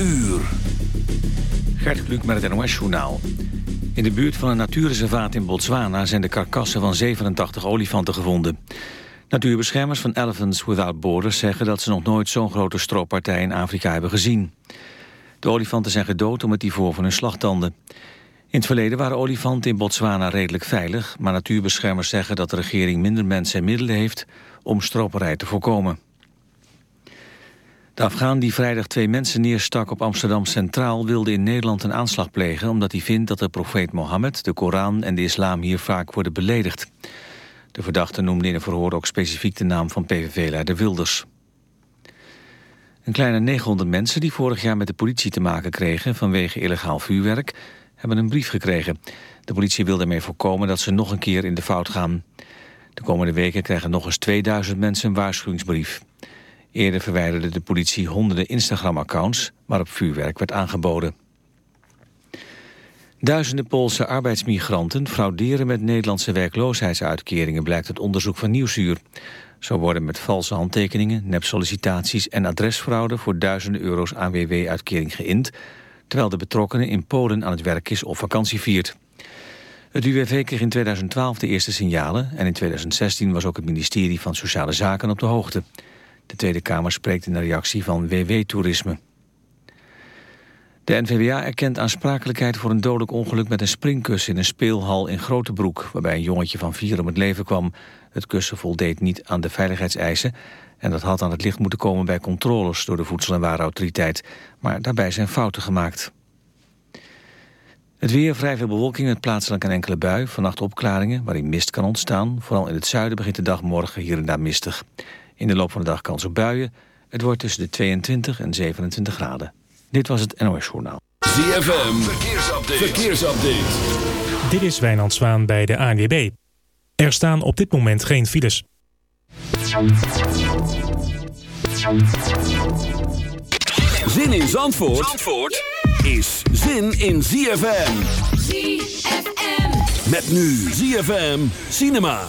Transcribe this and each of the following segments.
uur. Gert Kluk met het NOS-journaal. In de buurt van een natuurreservaat in Botswana... zijn de karkassen van 87 olifanten gevonden. Natuurbeschermers van Elephants Without Borders zeggen... dat ze nog nooit zo'n grote strooppartij in Afrika hebben gezien. De olifanten zijn gedood om het ivoor van hun slagtanden. In het verleden waren olifanten in Botswana redelijk veilig... maar natuurbeschermers zeggen dat de regering minder mensen en middelen heeft... om stroperij te voorkomen. De Afghaan die vrijdag twee mensen neerstak op Amsterdam Centraal... wilde in Nederland een aanslag plegen... omdat hij vindt dat de profeet Mohammed, de Koran en de islam hier vaak worden beledigd. De verdachte noemde in een verhoor ook specifiek de naam van PVV-leider Wilders. Een kleine 900 mensen die vorig jaar met de politie te maken kregen... vanwege illegaal vuurwerk, hebben een brief gekregen. De politie wil daarmee voorkomen dat ze nog een keer in de fout gaan. De komende weken krijgen nog eens 2000 mensen een waarschuwingsbrief. Eerder verwijderde de politie honderden Instagram-accounts... waarop vuurwerk werd aangeboden. Duizenden Poolse arbeidsmigranten frauderen met Nederlandse werkloosheidsuitkeringen... blijkt het onderzoek van Nieuwsuur. Zo worden met valse handtekeningen, nepsollicitaties en adresfraude... voor duizenden euro's AWW-uitkering geïnd... terwijl de betrokkenen in Polen aan het werk is of vakantie viert. Het UWV kreeg in 2012 de eerste signalen... en in 2016 was ook het ministerie van Sociale Zaken op de hoogte... De Tweede Kamer spreekt in de reactie van WW-toerisme. De NVWA erkent aansprakelijkheid voor een dodelijk ongeluk met een springkussen in een speelhal in Grotebroek, waarbij een jongetje van vier om het leven kwam. Het kussen voldeed niet aan de veiligheidseisen en dat had aan het licht moeten komen bij controles door de Voedsel- en Warenautoriteit. Maar daarbij zijn fouten gemaakt. Het weer, vrij veel bewolking met plaatselijk een enkele bui. Vannacht opklaringen waarin mist kan ontstaan. Vooral in het zuiden begint de dag morgen hier en daar mistig. In de loop van de dag kans op buien. Het wordt tussen de 22 en 27 graden. Dit was het NOS Journaal. ZFM, verkeersupdate. verkeersupdate. Dit is Wijnand Zwaan bij de ANWB. Er staan op dit moment geen files. Zin in Zandvoort, Zandvoort is zin in ZFM. ZFM. Met nu ZFM Cinema.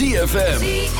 ZFM.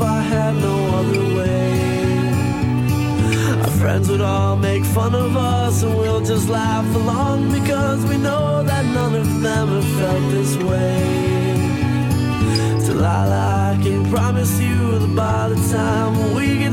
if I had no other way. Our friends would all make fun of us, and we'll just laugh along because we know that none of them have felt this way. Delilah, I can promise you that by the time we get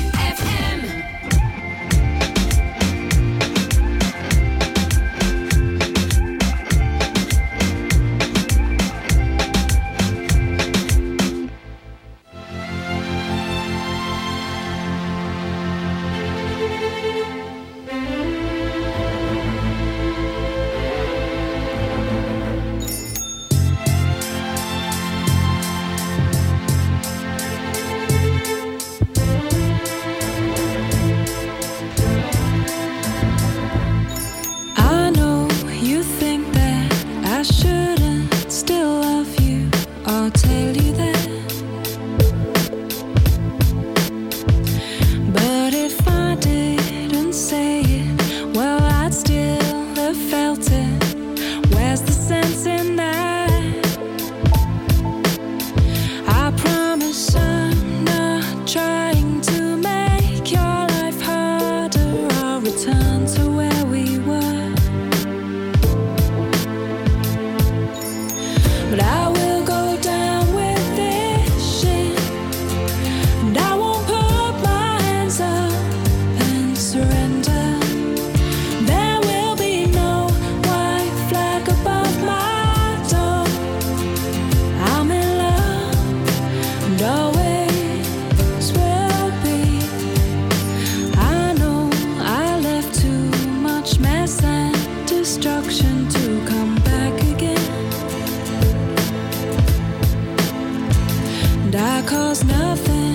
cause nothing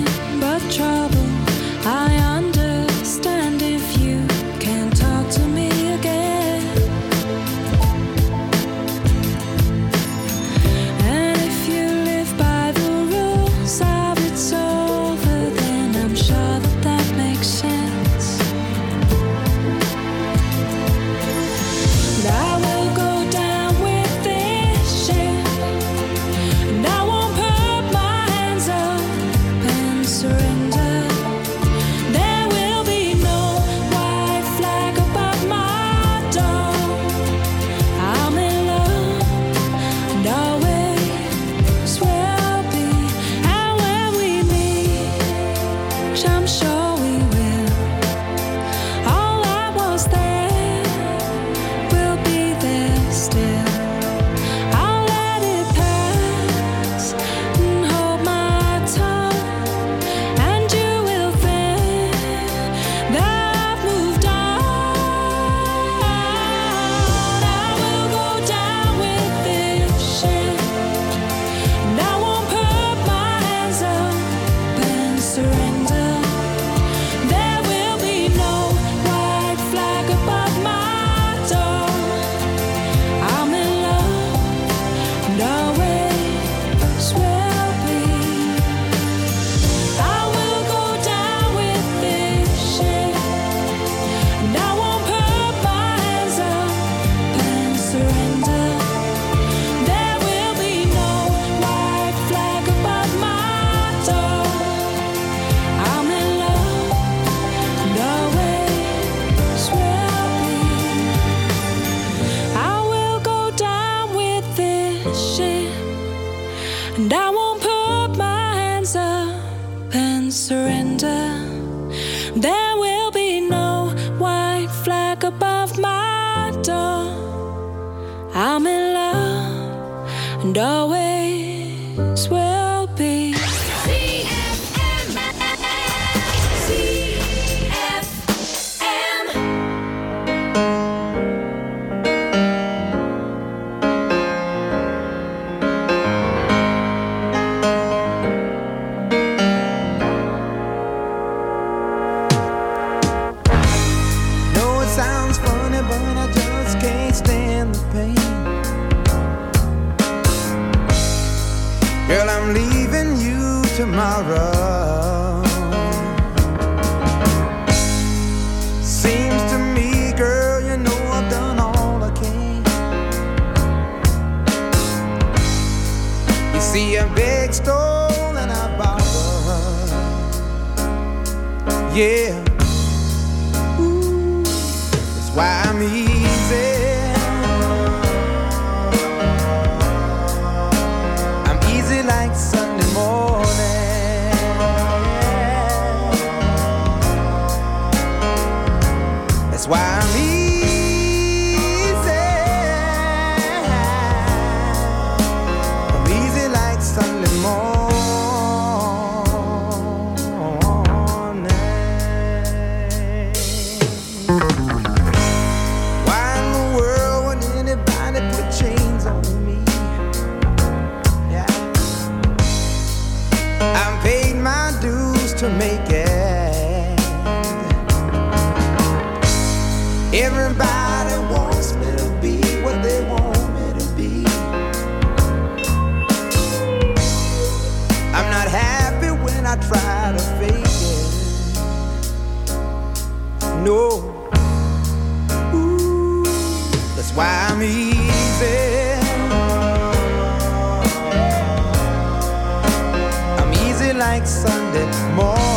Sunday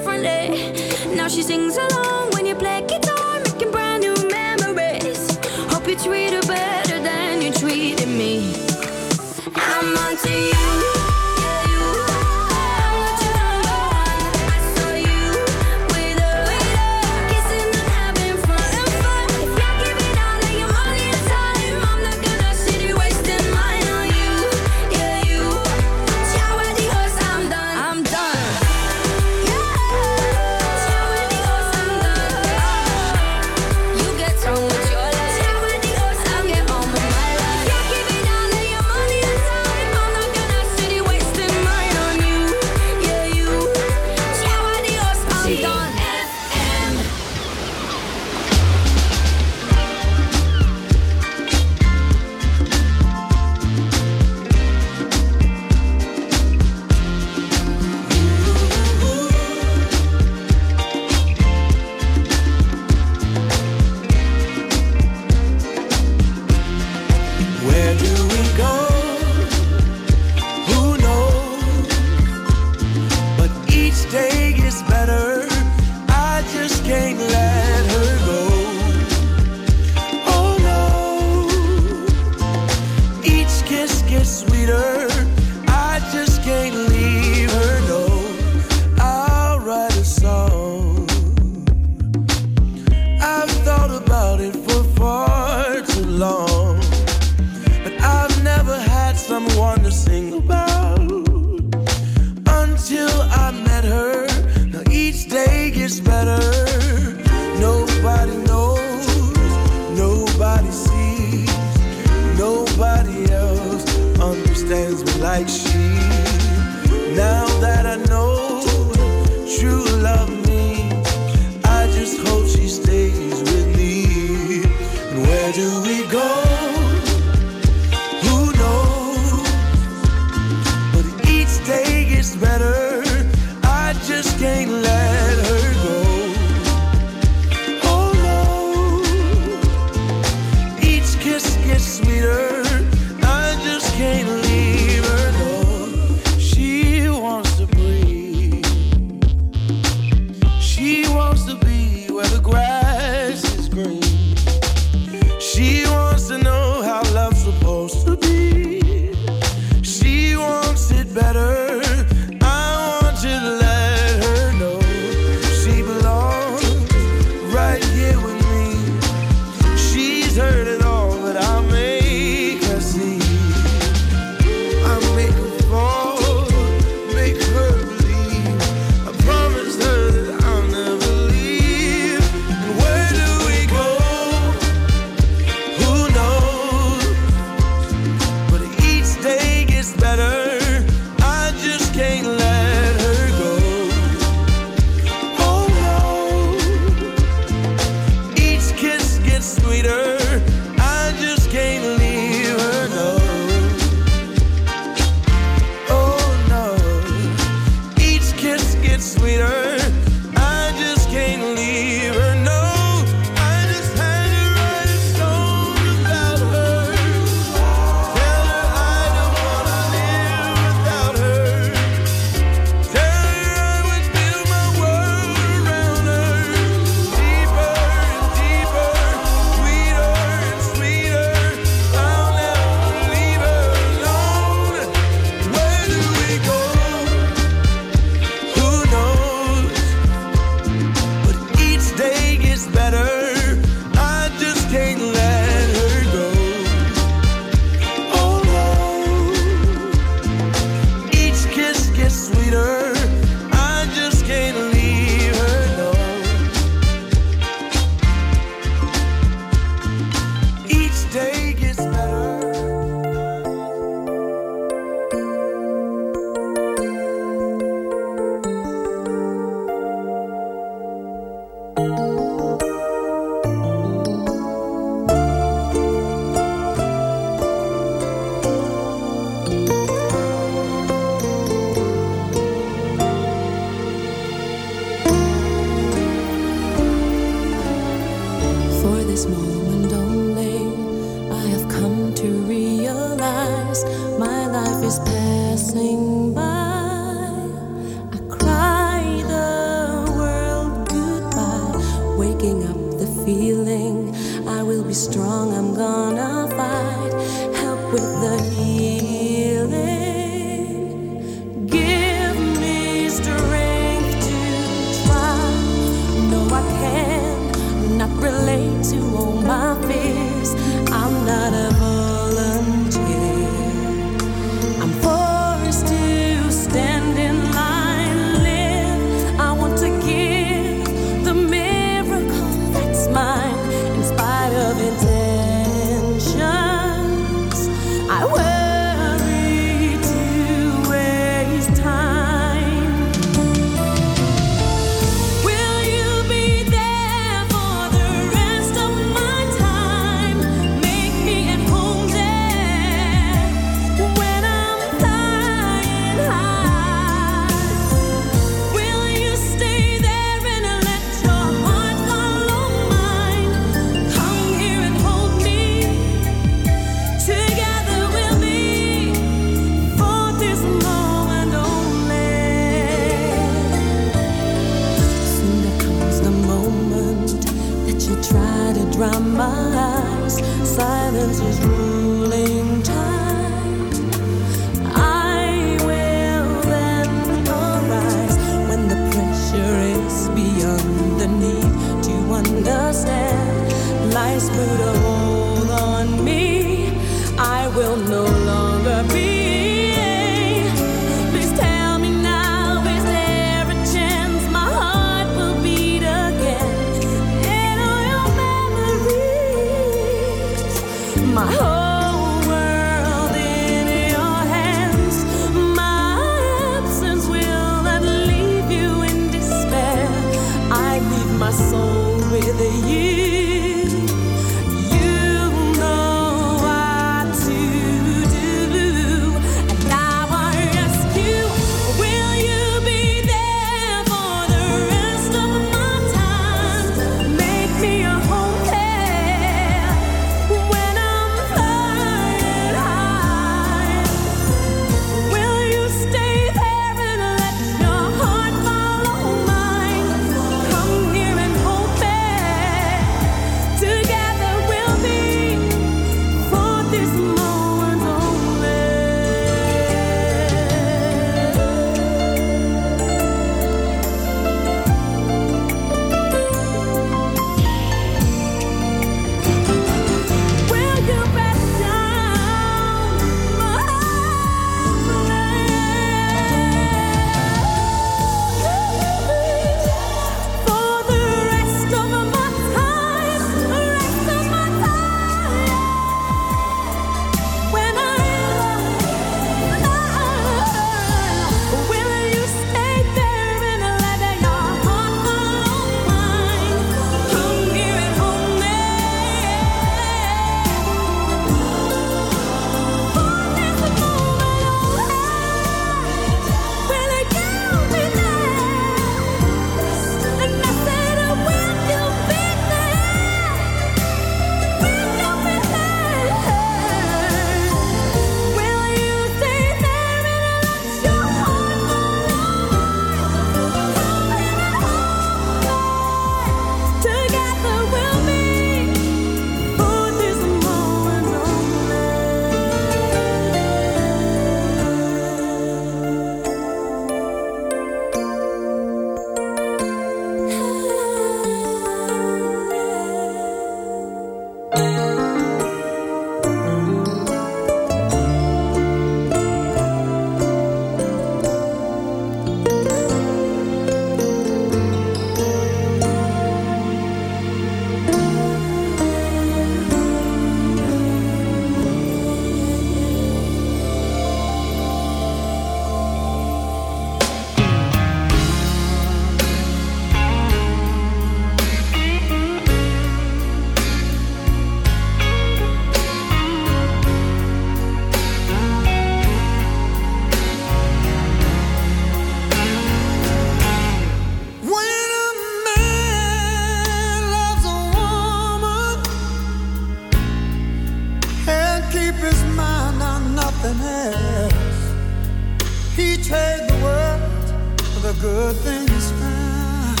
good thing found.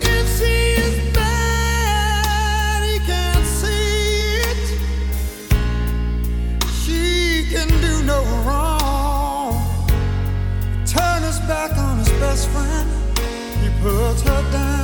If she is bad, he can't see it. She can do no wrong. Turn his back on his best friend, he puts her down.